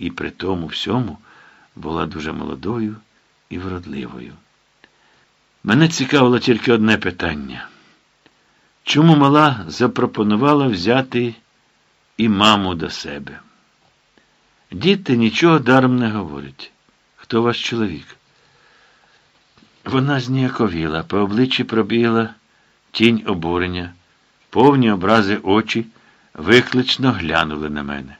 і при тому всьому була дуже молодою і вродливою. Мене цікавило тільки одне питання. Чому мала запропонувала взяти і маму до себе? Діти нічого даром не говорять. Хто ваш чоловік? Вона зніяковіла, по обличчі пробігла тінь обурення, повні образи очі виклично глянули на мене.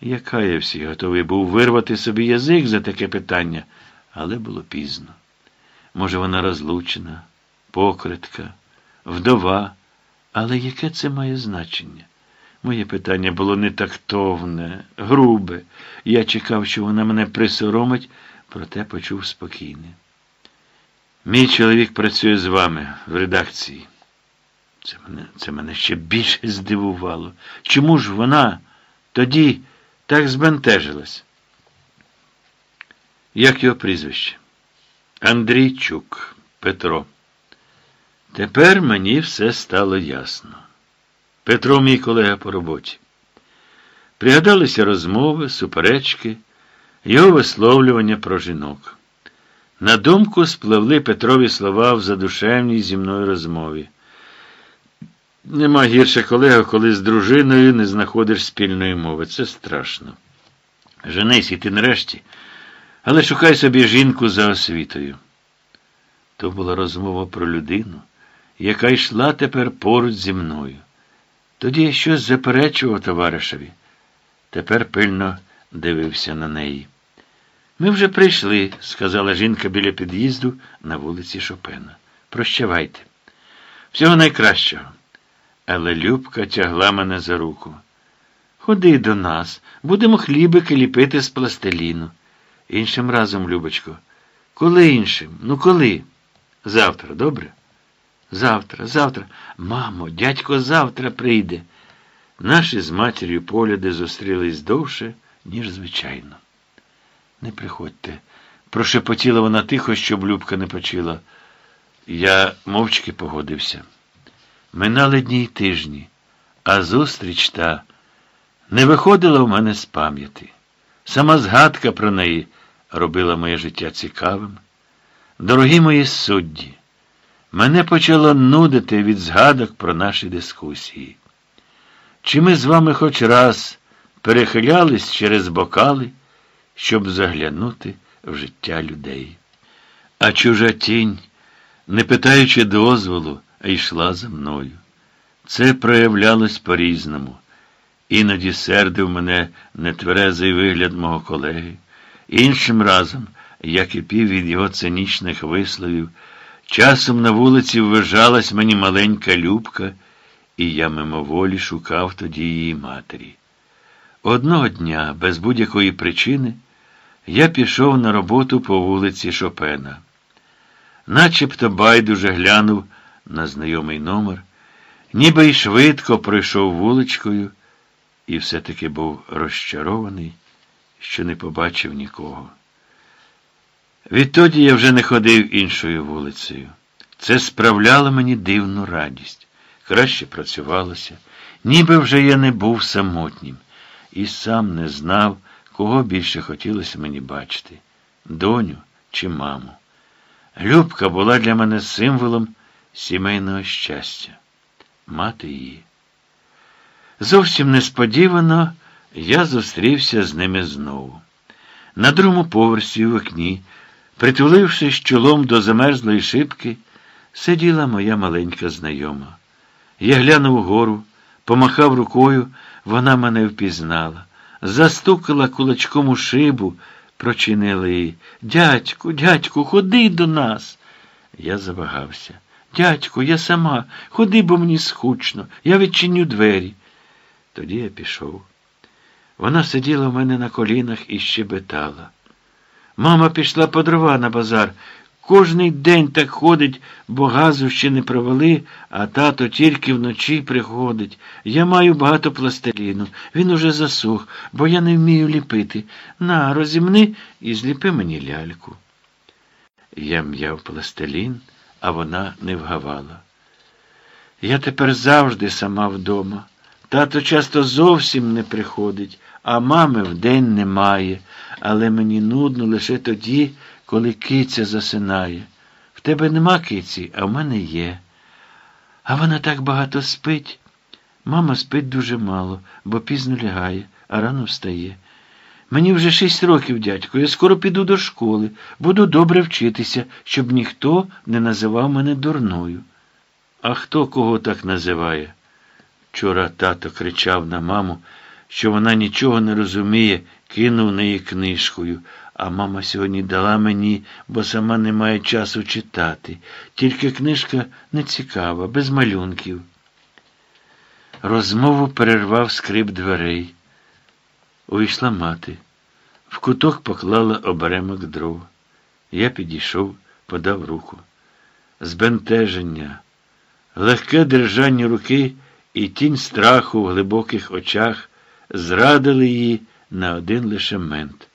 Яка я всі готовий був вирвати собі язик за таке питання, але було пізно. Може, вона розлучена, покритка, вдова, але яке це має значення? Моє питання було не тактовне, грубе. Я чекав, що вона мене присоромить, проте почув спокійне. Мій чоловік працює з вами в редакції. Це мене, це мене ще більше здивувало. Чому ж вона тоді так збентежилась? Як його прізвище? Андрійчук Петро. Тепер мені все стало ясно. Петро, мій колега по роботі. Пригадалися розмови, суперечки, його висловлювання про жінок. На думку спливли Петрові слова в задушевній зі мною розмові. Нема гірше колега, коли з дружиною не знаходиш спільної мови. Це страшно. Женись і ти нарешті, але шукай собі жінку за освітою. То була розмова про людину, яка йшла тепер поруч зі мною. Тоді я щось заперечував товаришеві. Тепер пильно дивився на неї. Ми вже прийшли, сказала жінка біля під'їзду на вулиці Шопена. Прощавайте. Всього найкращого. Але Любка тягла мене за руку. Ходи до нас, будемо хлібики ліпити з пластиліну. Іншим разом, Любочко. Коли іншим? Ну коли? Завтра, добре? Завтра, завтра. Мамо, дядько завтра прийде. Наші з матір'ю погляди зустрілись довше, ніж звичайно. Не приходьте. Прошепотіла вона тихо, щоб Любка не почула. Я мовчки погодився. Минали дні й тижні, а зустріч та не виходила в мене з пам'яті. Сама згадка про неї робила моє життя цікавим. Дорогі мої судді, мене почало нудити від згадок про наші дискусії. Чи ми з вами хоч раз перехилялись через бокали, щоб заглянути в життя людей? А чужа тінь, не питаючи дозволу, йшла за мною. Це проявлялось по-різному. Іноді сердив мене нетверезий вигляд мого колеги. Іншим разом я кипів від його цинічних висловів. Часом на вулиці ввижалась мені маленька Любка, і я мимоволі шукав тоді її матері. Одного дня, без будь-якої причини, я пішов на роботу по вулиці Шопена. Начебто байдуже глянув на знайомий номер, ніби й швидко пройшов вуличкою, і все-таки був розчарований, що не побачив нікого. Відтоді я вже не ходив іншою вулицею. Це справляло мені дивну радість. Краще працювалося, ніби вже я не був самотнім, і сам не знав, кого більше хотілося мені бачити доню чи маму. Любка була для мене символом сімейного щастя, мати її. Зовсім несподівано я зустрівся з ними знову. На другому поверсі в окні, притулившись чолом до замерзлої шибки, сиділа моя маленька знайома. Я глянув угору, помахав рукою, вона мене впізнала, застукала кулачком у шибу, прочинила її. Дядьку, дядьку, ходи до нас. Я завагався. Дядьку, я сама, ходи, бо мені скучно, я відчиню двері. Тоді я пішов. Вона сиділа в мене на колінах і щебетала. Мама пішла по дрова на базар. Кожний день так ходить, бо газу ще не провели, а тато тільки вночі приходить. Я маю багато пластиліну. Він уже засух, бо я не вмію ліпити. На, розімни і зліпи мені ляльку. Я м'яв пластилін а вона не вгавала. Я тепер завжди сама вдома. Тато часто зовсім не приходить, а мами вдень немає, але мені нудно лише тоді, коли киця засинає. В тебе нема киці, а в мене є. А вона так багато спить. Мама спить дуже мало, бо пізно лягає, а рано встає. Мені вже шість років, дядько, я скоро піду до школи, буду добре вчитися, щоб ніхто не називав мене дурною. А хто кого так називає? Вчора тато кричав на маму, що вона нічого не розуміє, кинув неї книжкою, а мама сьогодні дала мені, бо сама не має часу читати. Тільки книжка не цікава, без малюнків. Розмову перервав скрип дверей. Увійшла мати. В куток поклала оберемок дров. Я підійшов, подав руку. Збентеження, легке держання руки і тінь страху в глибоких очах зрадили її на один лише мент.